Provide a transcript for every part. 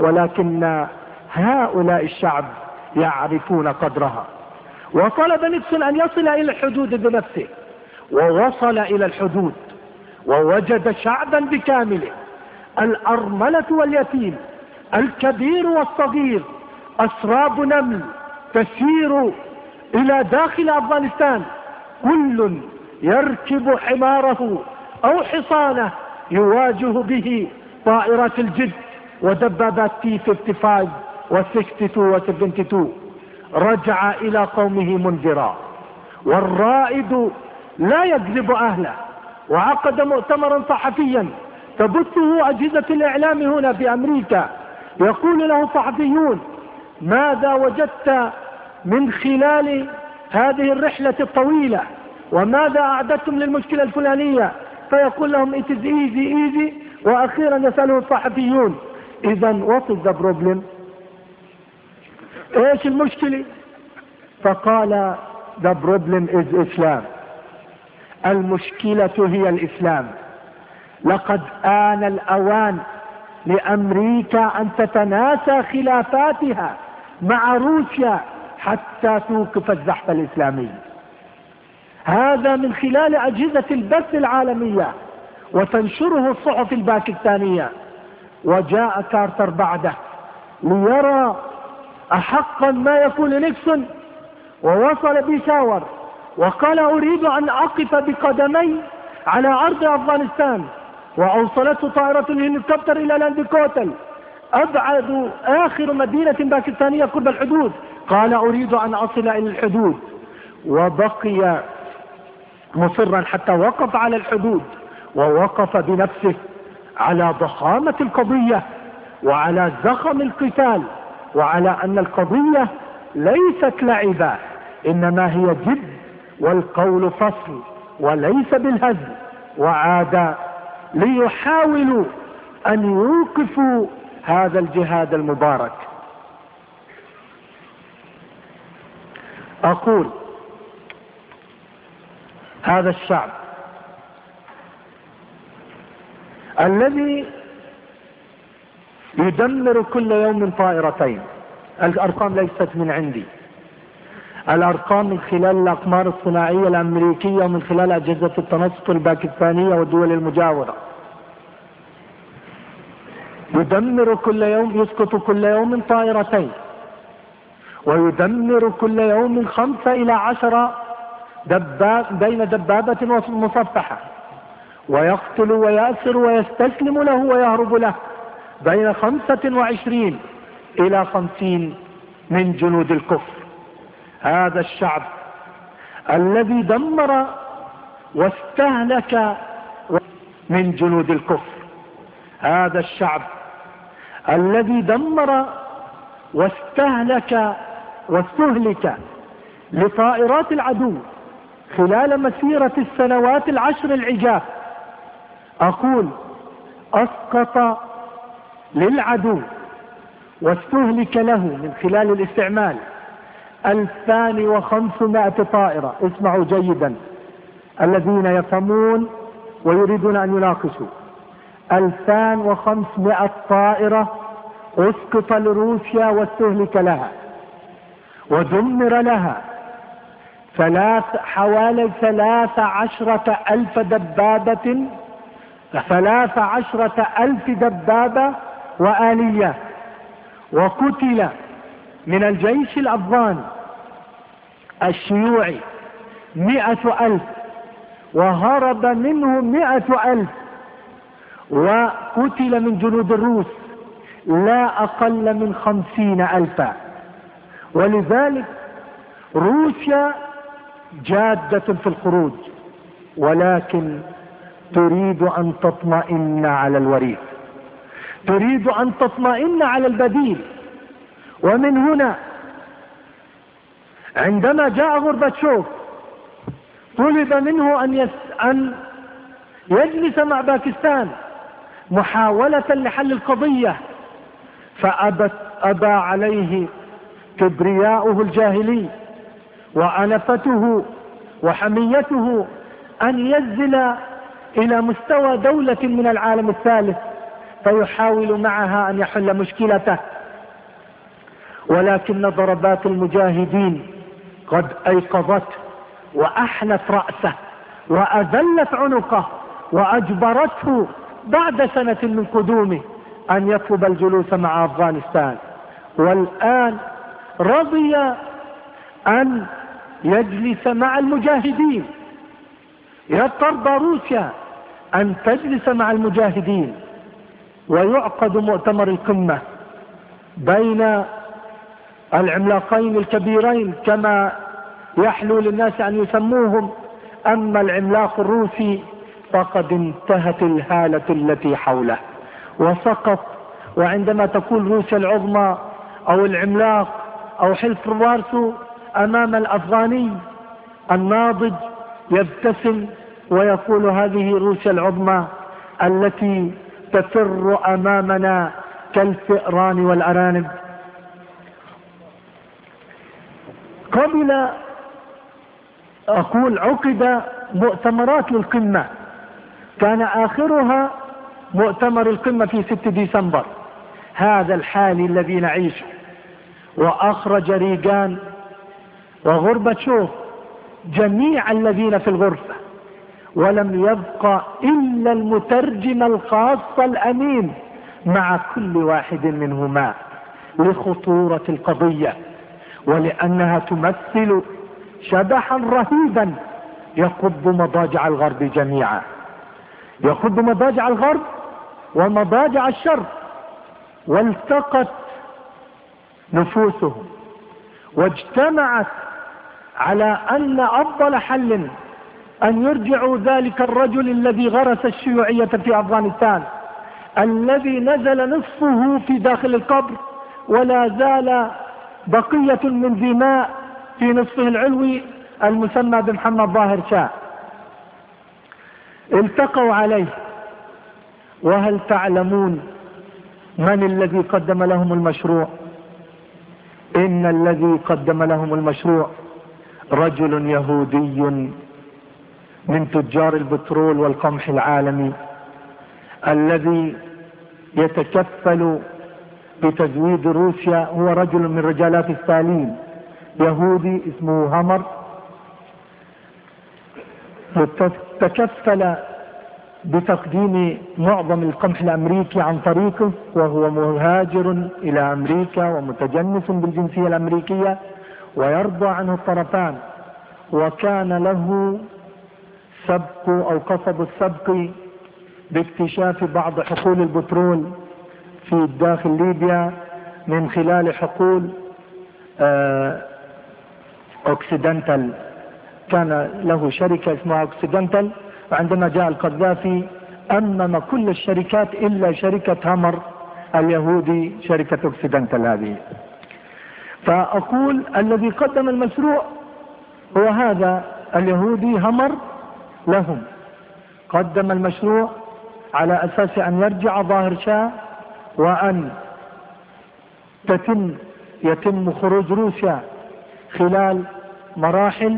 ولكن هؤلاء الشعب يعرفون قدرها. وطلب نيكسون أن يصل إلى الحدود بنفسه ووصل إلى الحدود ووجد شعبا بكامله الأرملة واليتيم الكبير والصغير أسراب نمل تسير إلى داخل أفغانستان كل يركب حماره أو حصانه يواجه به طائرات الجد. ودبابات تي 55 و 62 و 72 رجع إلى قومه منذرا. والرائد لا يكذب أهله وعقد مؤتمرا صحفيا تبثه أجهزة الإعلام هنا في أمريكا يقول له صحفيون ماذا وجدت من خلال هذه الرحلة الطويلة؟ وماذا أعددتم للمشكلة الفلانية؟ فيقول لهم easy easy. وأخيرا يسأله الصحفيون اذا is the problem? إيش المشكلة؟ فقال the problem is Islam. المشكلة هي الإسلام. لقد آن الأوان لأمريكا أن تتناسى خلافاتها مع روسيا حتى توقف الزحف الإسلامي. هذا من خلال أجهزة البث العالمية وتنشره الصحف الباكستانية. وجاء كارتر بعده ليرى أحقا ما يقول نيكسون ووصل بيشاور وقال أريد أن أقف بقدمي على أرض أفغانستان وأوصلته طائرة الهليكوبتر إلى لاندكوتل أبعد آخر مدينة باكستانية قرب الحدود. قال أريد أن أصل إلى الحدود. وبقي مصرا حتى وقف على الحدود ووقف بنفسه. على ضخامة القضية وعلى زخم القتال وعلى أن القضية ليست لعبة إنما هي جد والقول فصل وليس بالهزل وعاد ليحاولوا أن يوقفوا هذا الجهاد المبارك. أقول هذا الشعب الذي يدمر كل يوم طائرتين. الأرقام ليست من عندي. الأرقام من خلال الأقمار الصناعية الأمريكية ومن خلال أجهزة التنصت الباكستانية والدول المجاورة. يدمر كل يوم يسقط كل يوم طائرتين. ويدمر كل يوم خمسة إلى عشرة دباب بين دبابة ومصفحة ويقتل ويأسر ويستسلم له ويهرب له بين خمسة وعشرين إلى خمسين من جنود الكفر. هذا الشعب الذي دمر واستهلك من جنود الكفر. هذا الشعب الذي دمر واستهلك واستهلك لطائرات العدو خلال مسيرة السنوات العشر العجاف أقول أسقط للعدو واستهلك له من خلال الاستعمال ألفان وخمسمائة طائرة. اسمعوا جيدا. الذين يفهمون ويريدون أن يناقشوا. ألفان وخمسمائة طائرة أسقط لروسيا واستهلك لها ودمر لها ثلاث حوالي ثلاث عشرة ألف دبابة ثلاث عشرة ألف دبابة وآلية وقتل من الجيش الأفغاني الشيوعي مئة ألف وهرب منه مئة ألف وقتل من جنود الروس لا أقل من خمسين ألفا ولذلك روسيا جادة في الخروج ولكن تريد أن تطمئن على الوريث تريد أن تطمئن على البديل. ومن هنا عندما جاء غورباتشوف طلب منه أن, يس أن يجلس مع باكستان محاولة لحل القضية. فأبت أبى عليه كبرياؤه الجاهلي وأنفته وحميته أن ينزل إلى مستوى دولة من العالم الثالث فيحاول معها أن يحل مشكلته. ولكن ضربات المجاهدين قد أيقظته وأحنت رأسه وأذلت عنقه وأجبرته بعد سنة من قدومه أن يطلب الجلوس مع أفغانستان. والآن رضي أن يجلس مع المجاهدين. يترضى روسيا. أن تجلس مع المجاهدين ويعقد مؤتمر القمة بين العملاقين الكبيرين كما يحلو للناس أن يسموهم. أما العملاق الروسي فقد انتهت الهالة التي حوله. وسقط وعندما تكون روسيا العظمى أو العملاق أو حلف وارسو أمام الأفغاني الناضج يبتسم ويقول هذه روسيا العظمى التي تفر أمامنا كالفئران والأرانب. قبل أقول عقد مؤتمرات للقمة. كان آخرها مؤتمر القمة في 6 ديسمبر. هذا الحال الذي نعيشه وأخرج ريغان وغربتشوف جميع الذين في الغرفة. ولم يبق إلا المترجم الخاص الأمين مع كل واحد منهما لخطورة القضية ولأنها تمثل شبحا رهيبا يقض مضاجع الغرب جميعا. يقض مضاجع الغرب ومضاجع الشر والتقت نفوسهم واجتمعت على أن أفضل حل أن يرجعوا ذلك الرجل الذي غرس الشيوعية في أفغانستان الذي نزل نصفه في داخل القبر ولا زال بقية من دماء في نصفه العلوي المسمى بمحمد ظاهر شاه. التقوا عليه وهل تعلمون من الذي قدم لهم المشروع؟ إن الذي قدم لهم المشروع رجل يهودي من تجار البترول والقمح العالمي الذي يتكفل بتزويد روسيا هو رجل من رجالات ستالين يهودي اسمه همر تكفل بتقديم معظم القمح الأمريكي عن طريقه وهو مهاجر إلى أمريكا ومتجنس بالجنسية الأمريكية ويرضى عنه الطرفان. وكان له سبق أو قصب السبق باكتشاف بعض حقول البترول في داخل ليبيا من خلال حقول آه، أوكسيدنتال. كان له شركة اسمها أوكسيدنتال. وعندما جاء القذافي أمم كل الشركات إلا شركة همر اليهودي شركة أوكسيدنتال هذه. فأقول الذي قدم المشروع هو هذا اليهودي همر لهم. قدم المشروع على أساس أن يرجع ظاهر شاه وأن تتم يتم خروج روسيا خلال مراحل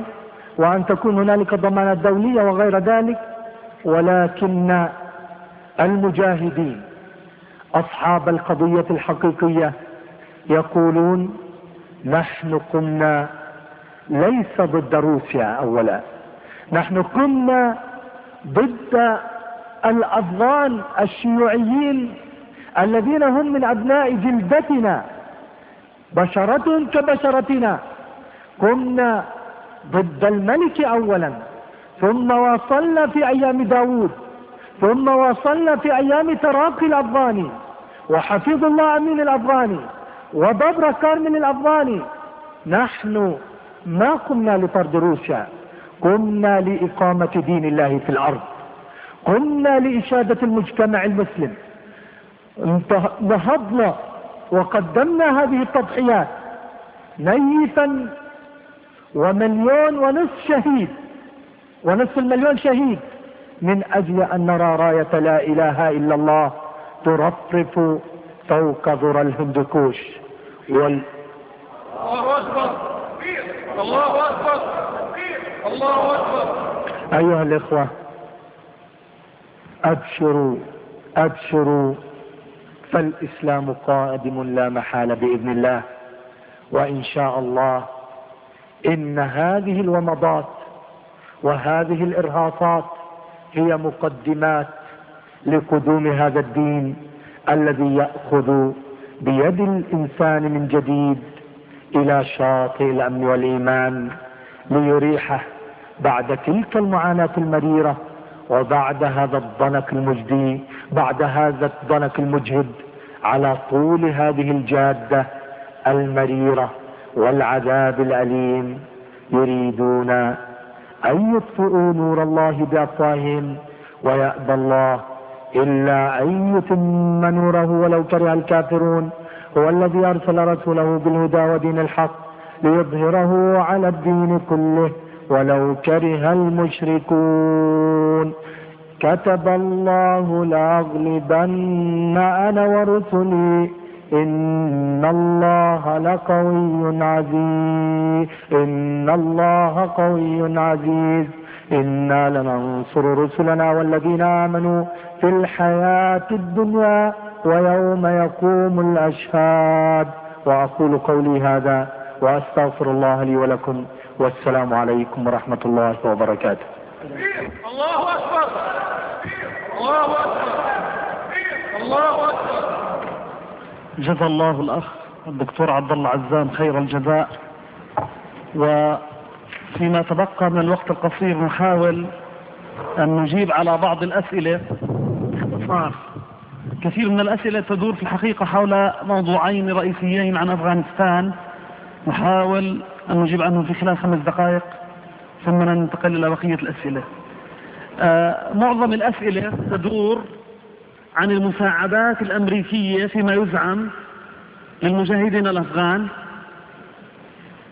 وأن تكون هنالك ضمانات دولية وغير ذلك ولكن المجاهدين أصحاب القضية الحقيقية يقولون نحن قمنا ليس ضد روسيا أولا. نحن قمنا ضد الأفغان الشيوعيين الذين هم من أبناء جلدتنا بشرة كبشرتنا. قمنا ضد الملك أولا ثم واصلنا في أيام داود ثم واصلنا في أيام تراقي الأفغاني وحفيظ الله أمين الأفغاني وببرة كارمن الأفغاني نحن ما قمنا لطرد روسيا. قمنا لإقامة دين الله في الأرض. قمنا لإشادة المجتمع المسلم. نهضنا وقدمنا هذه التضحيات نيفا ومليون ونصف شهيد ونصف المليون شهيد من أجل أن نرى راية لا إله إلا الله ترفرف فوق ذرى الهندكوش وال... الله أكبر. الله أكبر. أيها الإخوة أبشروا أبشروا فالإسلام قادم لا محال بإذن الله وإن شاء الله إن هذه الومضات وهذه الإرهاصات هي مقدمات لقدوم هذا الدين الذي يأخذ بيد الإنسان من جديد إلى شاطئ الأمن والإيمان ليريحه بعد تلك المعاناة المريرة وبعد هذا الضنك المجدي بعد هذا الضنك المجهد على طول هذه الجادة المريرة والعذاب الأليم يريدون أن يطفئوا نور الله بأفواههم ويأبى الله إلا أن يتم نوره ولو كره الكافرون هو الذي أرسل رسوله بالهدى ودين الحق ليظهره على الدين كله. ولو كره المشركون. كتب الله لأغلبن أنا ورسلي. إن الله لقوي عزيز. إن الله قوي عزيز. إنا لننصر رسلنا والذين آمنوا في الحياة الدنيا ويوم يقوم الأشهاد. وأقول قولي هذا وأستغفر الله لي ولكم. والسلام عليكم ورحمة الله وبركاته. الله أكبر. الله أكبر. الله أكبر. جزا الله الأخ الدكتور عبد الله عزام خير الجزاء. وفيما تبقى من الوقت القصير نحاول أن نجيب على بعض الأسئلة. باختصار كثير من الأسئلة تدور في الحقيقة حول موضوعين رئيسيين عن أفغانستان. نحاول أن نجيب عنهم في خلال خمس دقائق ثم ننتقل إلى بقية الأسئلة. آه معظم الأسئلة تدور عن المساعدات الأمريكية فيما يزعم للمجاهدين الأفغان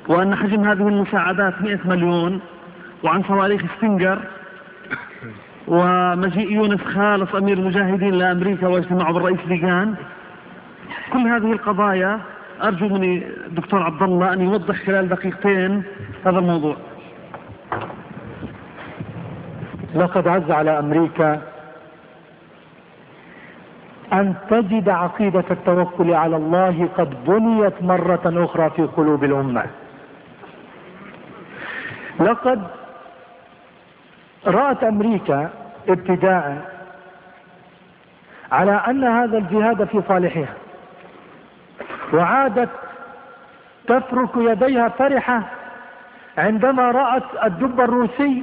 وأن حجم هذه المساعدات 100 مليون وعن صواريخ ستينجر ومجيء يونس خالص أمير المجاهدين لأمريكا واجتماعه بالرئيس ليغان كل هذه القضايا أرجو من الدكتور عبد الله أن يوضح خلال دقيقتين هذا الموضوع. لقد عز على أمريكا أن تجد عقيدة التوكل على الله قد بنيت مرة أخرى في قلوب الأمة. لقد رأت أمريكا ابتداء على أن هذا الجهاد في صالحها. وعادت تفرك يديها فرحة عندما رأت الدب الروسي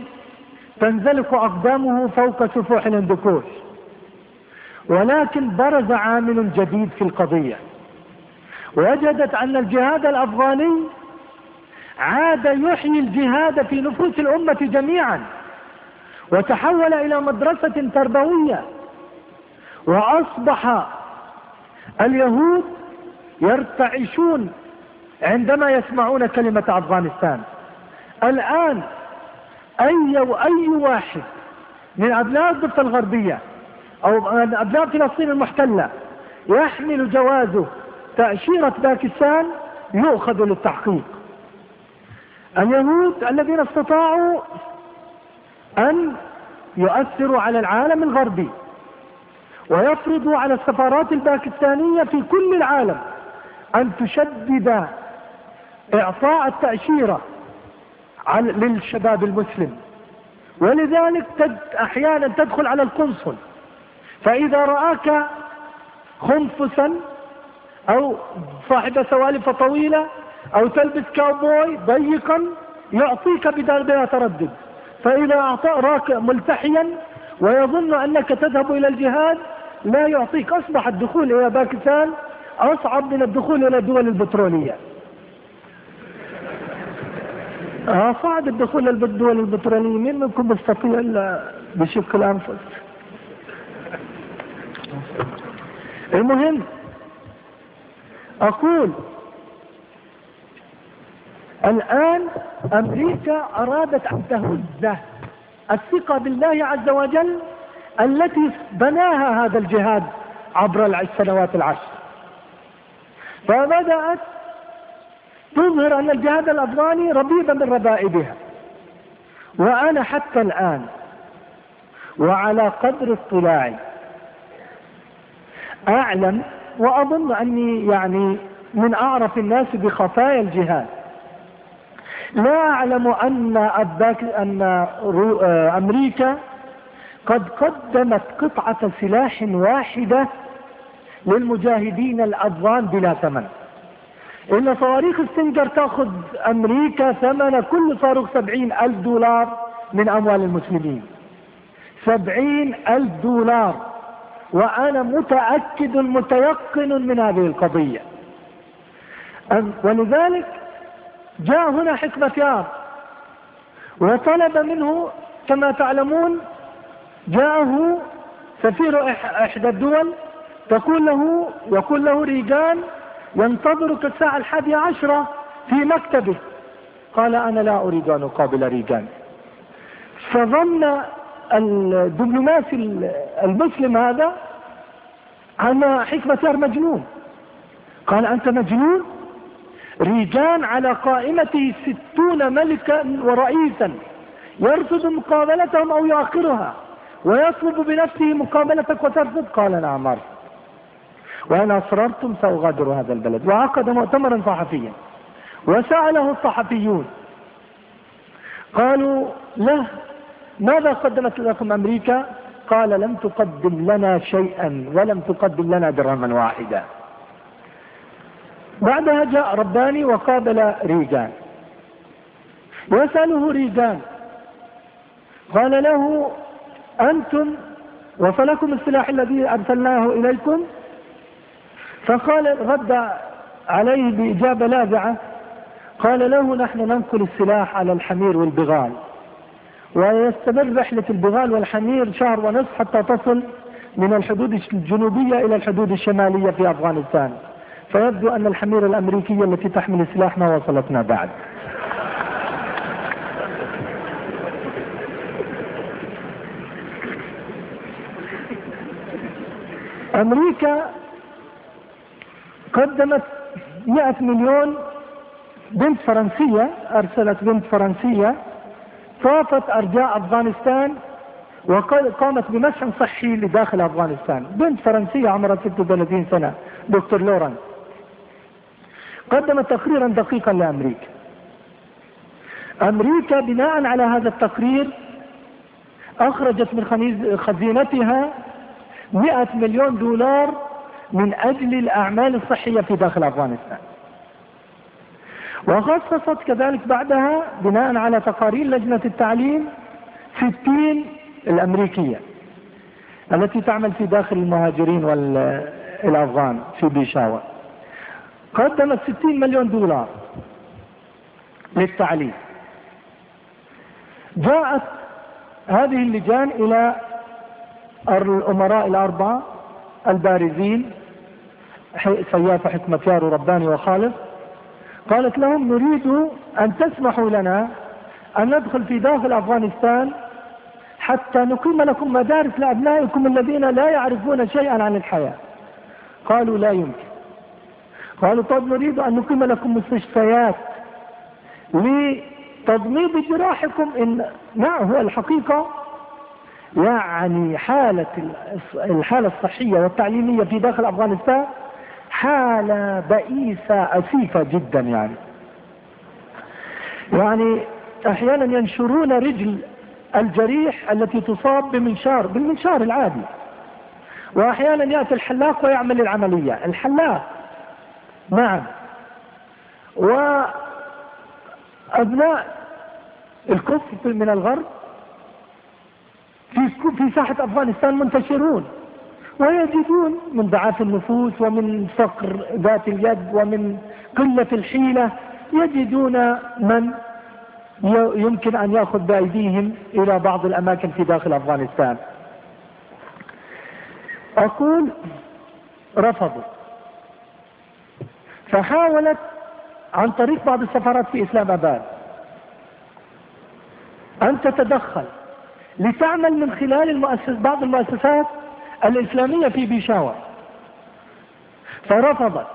تنزلق أقدامه فوق سفوح الهندوكوش ولكن برز عامل جديد في القضية. وجدت أن الجهاد الأفغاني عاد يحيي الجهاد في نفوس الأمة جميعا وتحول إلى مدرسة تربوية وأصبح اليهود يرتعشون عندما يسمعون كلمة أفغانستان. الآن أي أي واحد من أبناء الضفة الغربية أو أبناء فلسطين المحتلة يحمل جوازه تأشيرة باكستان يؤخذ للتحقيق. اليهود الذين استطاعوا أن يؤثروا على العالم الغربي ويفرضوا على السفارات الباكستانية في كل العالم أن تشدد إعطاء التأشيرة للشباب المسلم. ولذلك تد أحيانا تدخل على القنصل. فإذا رآك خنفسا أو صاحب سوالف طويلة أو تلبس كاوبوي ضيقا يعطيك بلا تردد. فإذا أعطاك ملتحيا ويظن أنك تذهب إلى الجهاد لا يعطيك. أصبح الدخول إلى باكستان أصعب من الدخول إلى الدول البترولية. آه صعب الدخول إلى الدول البترولية. مين منكم يستطيع بشق الأنفس؟ المهم أقول الآن أمريكا أرادت أن تهز الثقة بالله عز وجل التي بناها هذا الجهاد عبر السنوات العشر. فبدأت تظهر أن الجهاد الأفغاني ربيبة من ربائبها وأنا حتى الآن وعلى قدر اطلاعي أعلم وأظن أني يعني من أعرف الناس بخفايا الجهاد. لا أعلم أن أباك أن آه، أمريكا قد قدمت قطعة سلاح واحدة للمجاهدين الأفغان بلا ثمن. إن صواريخ السنجر تأخذ أمريكا ثمن كل صاروخ سبعين ألف دولار من أموال المسلمين. سبعين ألف دولار. وأنا متأكد متيقن من هذه القضية. ولذلك جاء هنا حكمة يار. وطلب منه كما تعلمون جاءه سفير إح- إحدى الدول تقول له يقول له ريجان ينتظرك الساعة الحادية عشرة في مكتبه. قال أنا لا أريد أن أقابل ريجان فظن الدبلوماسي المسلم هذا أن حكمة يار مجنون. قال أنت مجنون؟ ريجان على قائمته ستون ملكا ورئيسا يرفض مقابلتهم أو يؤخرها ويطلب بنفسه مقابلتك وترفض. قال نعم أرفض. وإن أصررتم سأغادر هذا البلد. وعقد مؤتمرا صحفيا. وسأله الصحفيون. قالوا له ماذا قدمت لكم أمريكا؟ قال لم تقدم لنا شيئا ولم تقدم لنا درهما واحدا بعدها جاء رباني وقابل ريجان. ويسأله ريجان. قال له أنتم وصلكم السلاح الذي أرسلناه إليكم فقال رد عليه بإجابة لاذعة قال له نحن ننقل السلاح على الحمير والبغال. ويستمر رحلة البغال والحمير شهر ونصف حتى تصل من الحدود الجنوبية إلى الحدود الشمالية في أفغانستان. فيبدو أن الحمير الأمريكية التي تحمل السلاح ما وصلتنا بعد. أمريكا قدمت 100 مليون بنت فرنسية أرسلت بنت فرنسية طافت أرجاء أفغانستان وقامت بمسح صحي لداخل أفغانستان. بنت فرنسية عمرها 36 سنة دكتور لوران قدمت تقريرا دقيقا لأمريكا. أمريكا بناء على هذا التقرير أخرجت من خزينتها 100 مليون دولار من أجل الأعمال الصحية في داخل أفغانستان. وخصصت كذلك بعدها بناء على تقارير لجنة التعليم 60 الأمريكية التي تعمل في داخل المهاجرين والأفغان في بيشاور. قدمت 60 مليون دولار للتعليم. جاءت هذه اللجان إلى الأمراء الأربعة البارزين ح- سيافة حكمة يار ورباني وخالد قالت لهم نريد أن تسمحوا لنا أن ندخل في داخل أفغانستان حتى نقيم لكم مدارس لأبنائكم الذين لا يعرفون شيئا عن الحياة. قالوا لا يمكن. قالوا طب نريد أن نقيم لكم مستشفيات لتضميد جراحكم إن نعم هو الحقيقة يعني حالة الحالة الصحية والتعليمية في داخل أفغانستان. حالة بئيسة أسيفة جدا يعني. يعني أحيانا ينشرون رجل الجريح التي تصاب بمنشار بالمنشار العادي. وأحيانا يأتي الحلاق ويعمل العملية. الحلاق نعم. وأبناء الكفر من الغرب في في ساحة أفغانستان منتشرون. ويجدون من ضعاف النفوس ومن فقر ذات اليد ومن قلة الحيلة يجدون من يمكن أن يأخذ بأيديهم إلى بعض الأماكن في داخل أفغانستان. أقول رفضوا. فحاولت عن طريق بعض السفارات في إسلام أباد أن تتدخل لتعمل من خلال المؤسس بعض المؤسسات الإسلامية في بيشاور. فرفضت.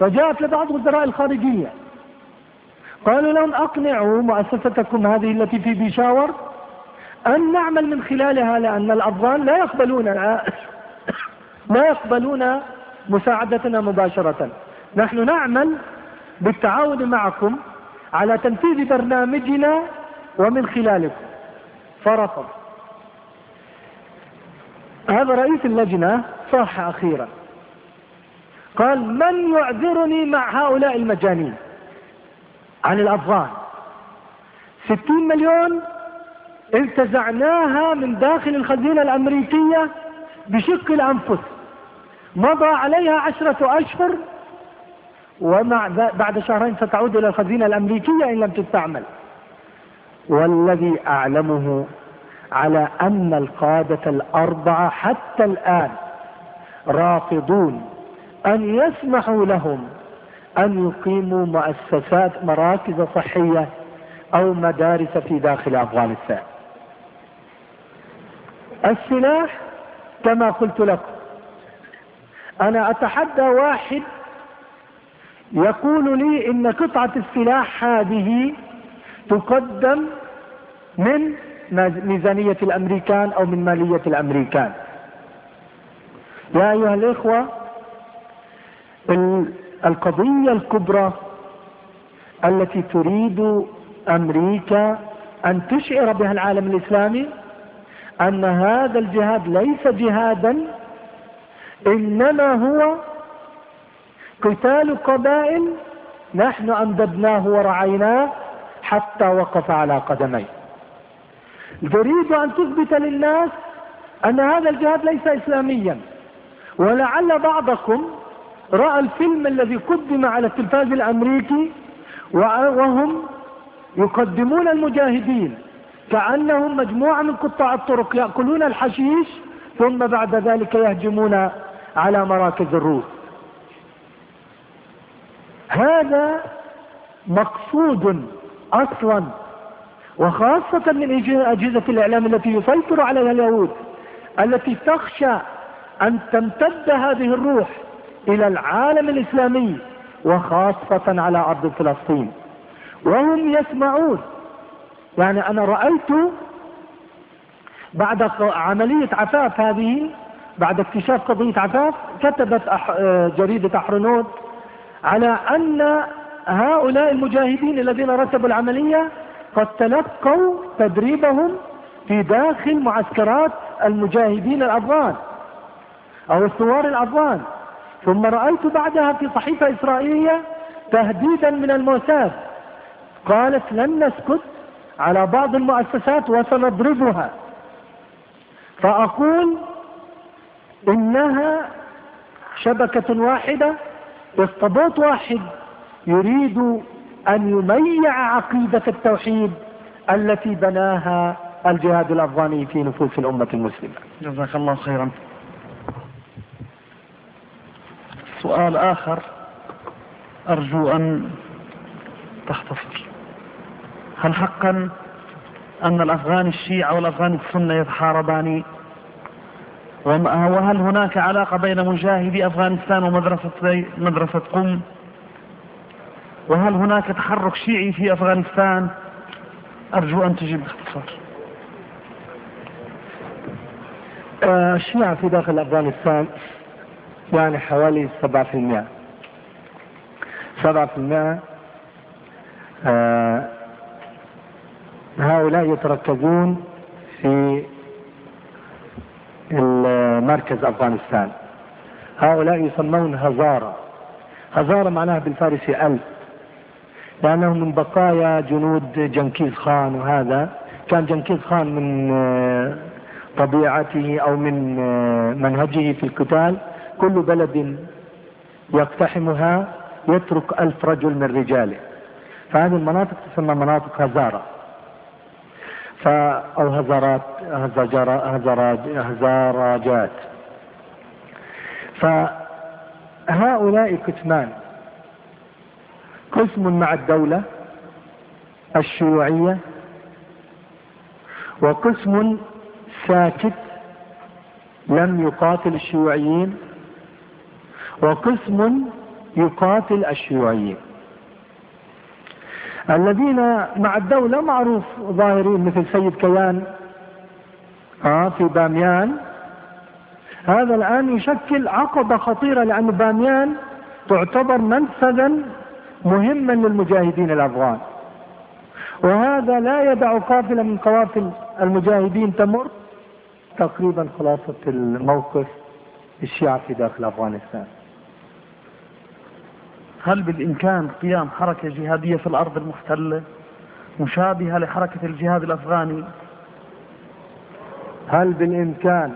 فجاءت لبعض وزراء الخارجية. قالوا لهم أقنعوا مؤسستكم هذه التي في بيشاور أن نعمل من خلالها لأن الأفغان لا يقبلون لا يقبلون مساعدتنا مباشرة. نحن نعمل بالتعاون معكم على تنفيذ برنامجنا ومن خلالكم. فرفض هذا رئيس اللجنة صاح أخيرا. قال من يعذرني مع هؤلاء المجانين؟ عن الأفغان. ستين مليون انتزعناها من داخل الخزينة الأمريكية بشق الأنفس. مضى عليها عشرة أشهر ومع بعد شهرين ستعود إلى الخزينة الأمريكية إن لم تستعمل. والذي أعلمه على أن القادة الأربعة حتى الآن رافضون أن يسمحوا لهم أن يقيموا مؤسسات مراكز صحية أو مدارس في داخل أفغانستان. السلاح كما قلت لكم أنا أتحدى واحد يقول لي إن قطعة السلاح هذه تقدم من ميزانية الأمريكان أو من مالية الأمريكان. يا أيها الإخوة القضية الكبرى التي تريد أمريكا أن تشعر بها العالم الإسلامي أن هذا الجهاد ليس جهادا إنما هو قتال قبائل نحن أمددناه ورعيناه حتى وقف على قدميه. تريد أن تثبت للناس أن هذا الجهاد ليس إسلاميا. ولعل بعضكم رأى الفيلم الذي قدم على التلفاز الأمريكي وهم يقدمون المجاهدين كأنهم مجموعة من قطاع الطرق يأكلون الحشيش ثم بعد ذلك يهجمون على مراكز الروس. هذا مقصود أصلا وخاصة من أجهزة الإعلام التي يسيطر عليها اليهود التي تخشى أن تمتد هذه الروح إلى العالم الإسلامي وخاصة على أرض فلسطين. وهم يسمعون يعني أنا رأيت بعد عملية عفاف هذه بعد اكتشاف قضية عفاف كتبت جريدة أحرنوت على أن هؤلاء المجاهدين الذين رتبوا العملية قد تلقوا تدريبهم في داخل معسكرات المجاهدين الأفغان أو الثوار الأفغان. ثم رأيت بعدها في صحيفة إسرائيلية تهديدا من الموساد. قالت لن نسكت على بعض المؤسسات وسنضربها. فأقول إنها شبكة واحدة اخطبوط واحد يريد أن يميع عقيدة التوحيد التي بناها الجهاد الأفغاني في نفوس الأمة المسلمة. جزاك الله خيرا. سؤال آخر. أرجو أن تختصر. هل حقا أن الأفغان الشيعة والأفغان السنة يتحاربان؟ وهل هناك علاقة بين مجاهدي أفغانستان ومدرسة مدرسة قم؟ وهل هناك تحرك شيعي في أفغانستان؟ أرجو أن تجيب باختصار آه، الشيعة في داخل أفغانستان يعني حوالي سبعة في المئة. سبعة في المئة آه، هؤلاء يتركزون في مركز أفغانستان. هؤلاء يسمون هزارة. هزارة معناها بالفارسي ألف. لأنهم من بقايا جنود جنكيز خان وهذا. كان جنكيز خان من آه، طبيعته أو من آه، منهجه في القتال. كل بلد يقتحمها يترك ألف رجل من رجاله. فهذه المناطق تسمى مناطق هزارة. أو هزارات هزاراجات. فهؤلاء كتمان قسم مع الدولة الشيوعية وقسم ساكت لم يقاتل الشيوعيين وقسم يقاتل الشيوعيين. الذين مع الدولة معروف ظاهرين مثل سيد كيان آه في باميان هذا الآن يشكل عقبة خطيرة لأن باميان تعتبر منفذا مهما للمجاهدين الأفغان. وهذا لا يدع قافلة من قوافل المجاهدين تمر. تقريبا خلاصة الموقف الشيعة في داخل أفغانستان. هل بالإمكان قيام حركة جهادية في الأرض المحتلة مشابهة لحركة الجهاد الأفغاني؟ هل بالإمكان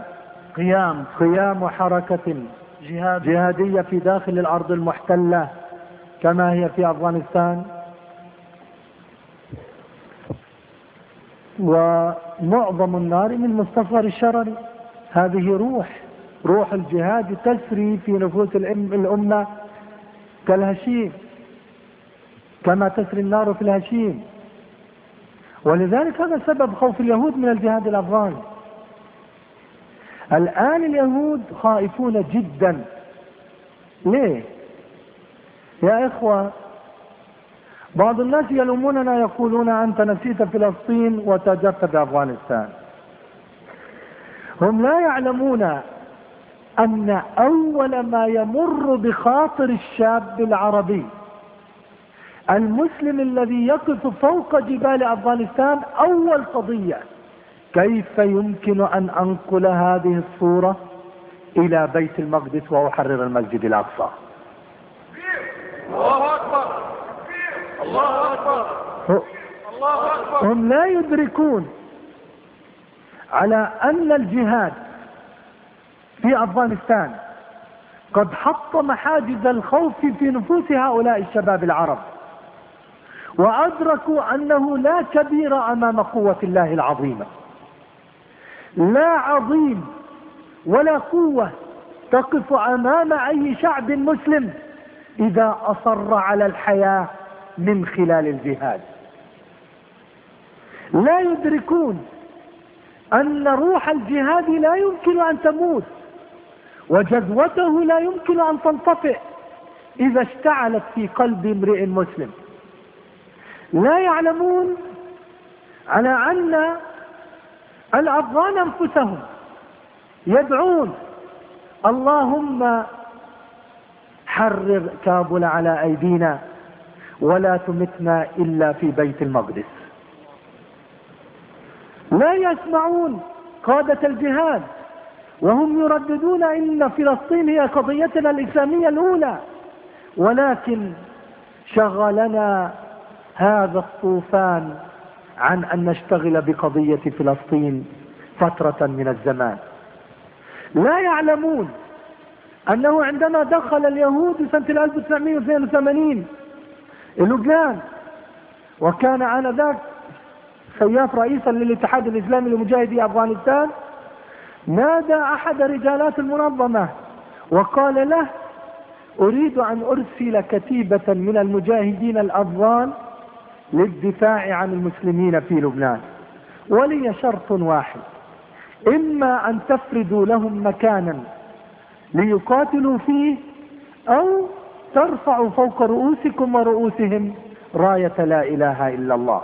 قيام قيام حركة جهاد جهادية في داخل الأرض المحتلة كما هي في أفغانستان. ومعظم النار من مستصغر الشرر. هذه روح روح الجهاد تسري في نفوس الأم- الأمة كالهشيم كما تسري النار في الهشيم. ولذلك هذا سبب خوف اليهود من الجهاد الأفغاني الآن اليهود خائفون جدا. ليه؟ يا إخوة بعض الناس يلوموننا يقولون أنت نسيت فلسطين وتاجرت بأفغانستان هم لا يعلمون أن أول ما يمر بخاطر الشاب العربي المسلم الذي يقف فوق جبال أفغانستان أول قضية كيف يمكن أن أنقل هذه الصورة إلى بيت المقدس وأحرر المسجد الأقصى؟ الله أكبر. الله أكبر. الله أكبر. هم لا يدركون على أن الجهاد في أفغانستان قد حطم حاجز الخوف في نفوس هؤلاء الشباب العرب وأدركوا أنه لا كبير أمام قوة الله العظيمة. لا عظيم ولا قوة تقف أمام أي شعب مسلم إذا أصر على الحياة من خلال الجهاد. لا يدركون أن روح الجهاد لا يمكن أن تموت وجذوته لا يمكن أن تنطفئ إذا اشتعلت في قلب امرئ مسلم. لا يعلمون على أن الأفغان أنفسهم يدعون اللهم حرر كابل على أيدينا ولا تمتنا إلا في بيت المقدس. لا يسمعون قادة الجهاد وهم يرددون إن فلسطين هي قضيتنا الإسلامية الأولى. ولكن شغلنا هذا الطوفان عن أن نشتغل بقضية فلسطين فترة من الزمان. لا يعلمون أنه عندما دخل اليهود سنة 1982 لبنان وكان آنذاك سياف رئيسا للاتحاد الإسلامي لمجاهدي أفغانستان نادى أحد رجالات المنظمة وقال له أريد أن أرسل كتيبة من المجاهدين الأفغان للدفاع عن المسلمين في لبنان ولي شرط واحد إما أن تفردوا لهم مكانا ليقاتلوا فيه أو ترفعوا فوق رؤوسكم ورؤوسهم راية لا إله إلا الله.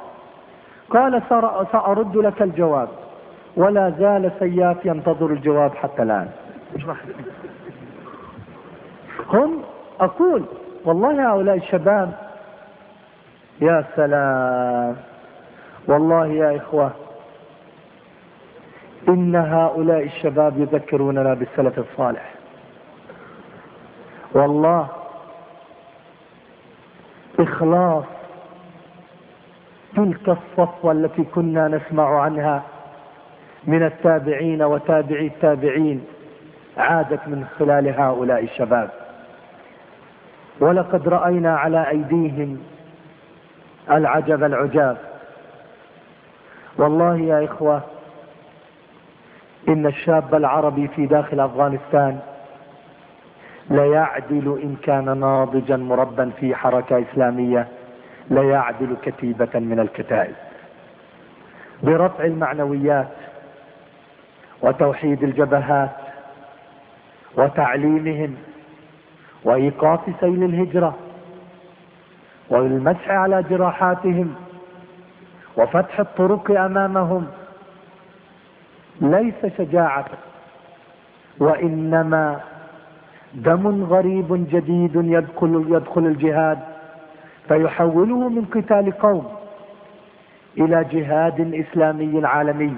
قال سأرد لك الجواب. ولا زال سياف ينتظر الجواب حتى الآن. هم أقول والله هؤلاء الشباب يا سلام. والله يا إخوة إن هؤلاء الشباب يذكروننا بالسلف الصالح. والله إخلاص تلك الصفوة التي كنا نسمع عنها من التابعين وتابعي التابعين عادت من خلال هؤلاء الشباب. ولقد رأينا على أيديهم العجب العجاب. والله يا إخوة إن الشاب العربي في داخل أفغانستان ليعدل إن كان ناضجا مربا في حركة إسلامية ليعدل كتيبة من الكتائب. برفع المعنويات وتوحيد الجبهات وتعليمهم وإيقاف سيل الهجرة والمسح على جراحاتهم وفتح الطرق أمامهم ليس شجاعة وإنما دم غريب جديد يدخل, يدخل الجهاد فيحوله من قتال قوم إلى جهاد إسلامي عالمي.